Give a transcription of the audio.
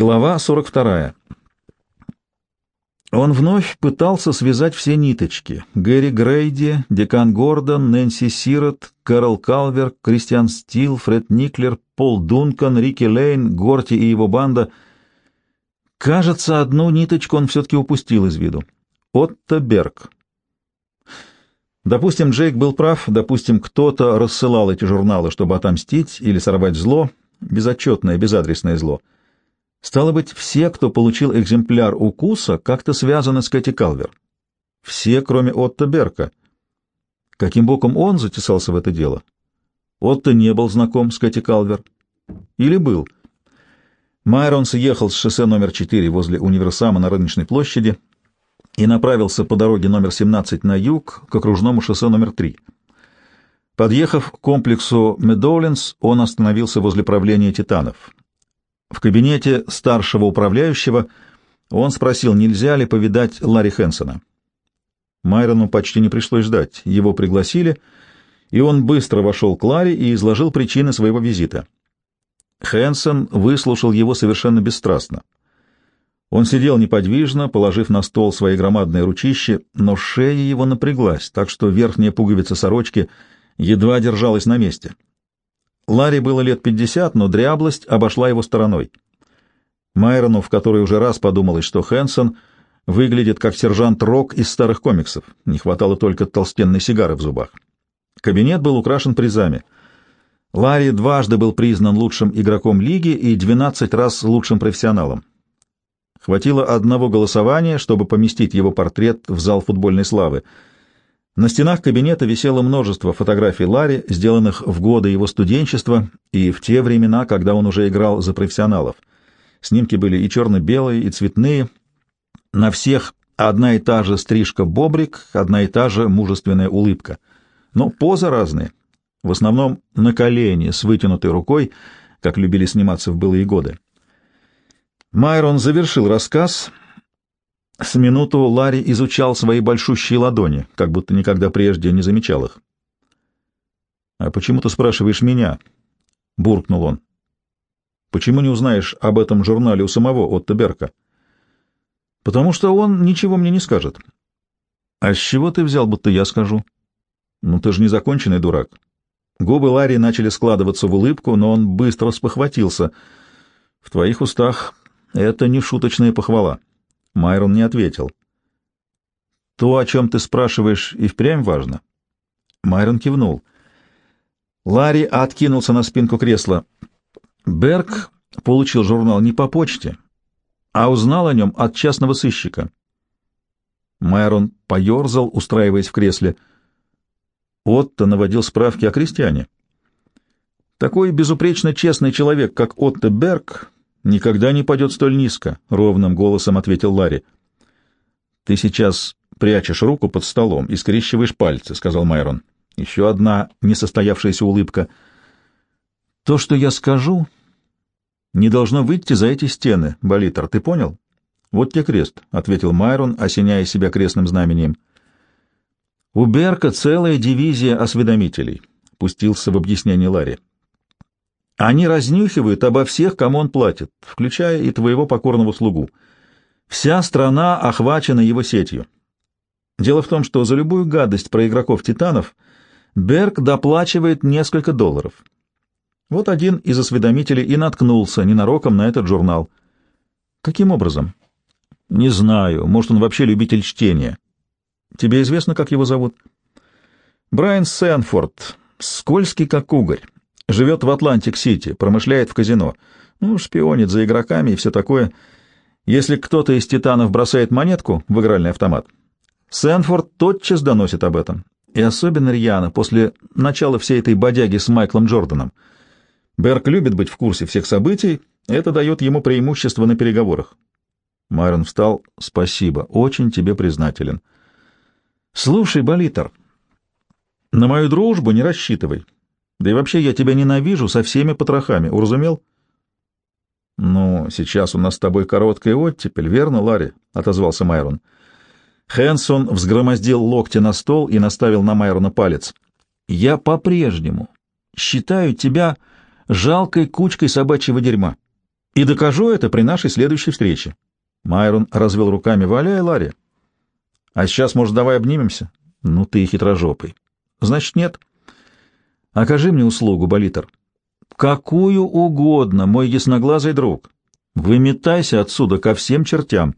Глава 42. Он вновь пытался связать все ниточки. Гэри Грейди, Декан Гордон, Нэнси Сирот, Кэрол Калвер, Кристиан Стил, Фред Никлер, Пол Дункан, Рики Лейн, Горти и его банда. Кажется, одну ниточку он все-таки упустил из виду. Отто Берг. Допустим, Джейк был прав, допустим, кто-то рассылал эти журналы, чтобы отомстить или сорвать зло, безотчетное, безадресное зло. Стало быть, все, кто получил экземпляр укуса, как-то связаны с Кэти Калвер. Все, кроме Отто Берка. Каким боком он затесался в это дело? Отто не был знаком с Кэти Калвер. Или был? Майрон съехал с шоссе номер 4 возле универсама на рыночной площади и направился по дороге номер 17 на юг к окружному шоссе номер 3. Подъехав к комплексу Медоулинс, он остановился возле правления «Титанов». В кабинете старшего управляющего он спросил, нельзя ли повидать Ларри Хэнсона. Майрону почти не пришлось ждать. Его пригласили, и он быстро вошел к Ларри и изложил причины своего визита. Хэнсон выслушал его совершенно бесстрастно. Он сидел неподвижно, положив на стол свои громадные ручища, но шея его напряглась, так что верхняя пуговица сорочки едва держалась на месте. Ларри было лет пятьдесят, но дряблость обошла его стороной. Майрону, в который уже раз подумалось, что Хэнсон выглядит как сержант Рок из старых комиксов. Не хватало только толстенной сигары в зубах. Кабинет был украшен призами. Ларри дважды был признан лучшим игроком лиги и двенадцать раз лучшим профессионалом. Хватило одного голосования, чтобы поместить его портрет в зал футбольной славы — на стенах кабинета висело множество фотографий Ларри, сделанных в годы его студенчества и в те времена, когда он уже играл за профессионалов. Снимки были и черно-белые, и цветные. На всех одна и та же стрижка-бобрик, одна и та же мужественная улыбка. Но позы разные. В основном на колени, с вытянутой рукой, как любили сниматься в былые годы. Майрон завершил рассказ с минуту Ларри изучал свои большущие ладони, как будто никогда прежде не замечал их. «А почему ты спрашиваешь меня?» — буркнул он. «Почему не узнаешь об этом журнале у самого Отто Берка?» «Потому что он ничего мне не скажет». «А с чего ты взял, будто я скажу?» «Ну ты же не законченный дурак». Губы Ларри начали складываться в улыбку, но он быстро спохватился. «В твоих устах это не шуточная похвала». Майрон не ответил. «То, о чем ты спрашиваешь, и впрямь важно?» Майрон кивнул. Ларри откинулся на спинку кресла. Берг получил журнал не по почте, а узнал о нем от частного сыщика. Майрон поерзал, устраиваясь в кресле. Отто наводил справки о крестьяне. Такой безупречно честный человек, как Отто Берг, никогда не падет столь низко, — ровным голосом ответил Ларри. — Ты сейчас прячешь руку под столом и скрещиваешь пальцы, — сказал Майрон. Еще одна несостоявшаяся улыбка. — То, что я скажу, не должно выйти за эти стены, Болитер, ты понял? — Вот тебе крест, — ответил Майрон, осеняя себя крестным знамением. — У Берка целая дивизия осведомителей, — пустился в объяснение Ларри. Они разнюхивают обо всех, кому он платит, включая и твоего покорного слугу. Вся страна охвачена его сетью. Дело в том, что за любую гадость про игроков-титанов Берг доплачивает несколько долларов. Вот один из осведомителей и наткнулся ненароком на этот журнал. Каким образом? Не знаю. Может, он вообще любитель чтения. Тебе известно, как его зовут? Брайан Сэнфорд. Скользкий, как угорь. Живет в Атлантик-Сити, промышляет в казино. Ну, шпионит за игроками и все такое. Если кто-то из титанов бросает монетку в игральный автомат, Сэнфорд тотчас доносит об этом. И особенно рьяно, после начала всей этой бодяги с Майклом Джорданом. Берк любит быть в курсе всех событий, это дает ему преимущество на переговорах. Майрон встал. «Спасибо, очень тебе признателен». «Слушай, Болитер, на мою дружбу не рассчитывай. Да и вообще я тебя ненавижу со всеми потрохами, уразумел? — Ну, сейчас у нас с тобой короткая оттепель, верно, Ларри? — отозвался Майрон. Хэнсон взгромоздил локти на стол и наставил на Майрона палец. — Я по-прежнему считаю тебя жалкой кучкой собачьего дерьма. И докажу это при нашей следующей встрече. Майрон развел руками. Валяй, Ларри. А сейчас, может, давай обнимемся? Ну ты хитрожопый. Значит, нет. Окажи мне услугу, Болитер. Какую угодно, мой ясноглазый друг. Выметайся отсюда ко всем чертям.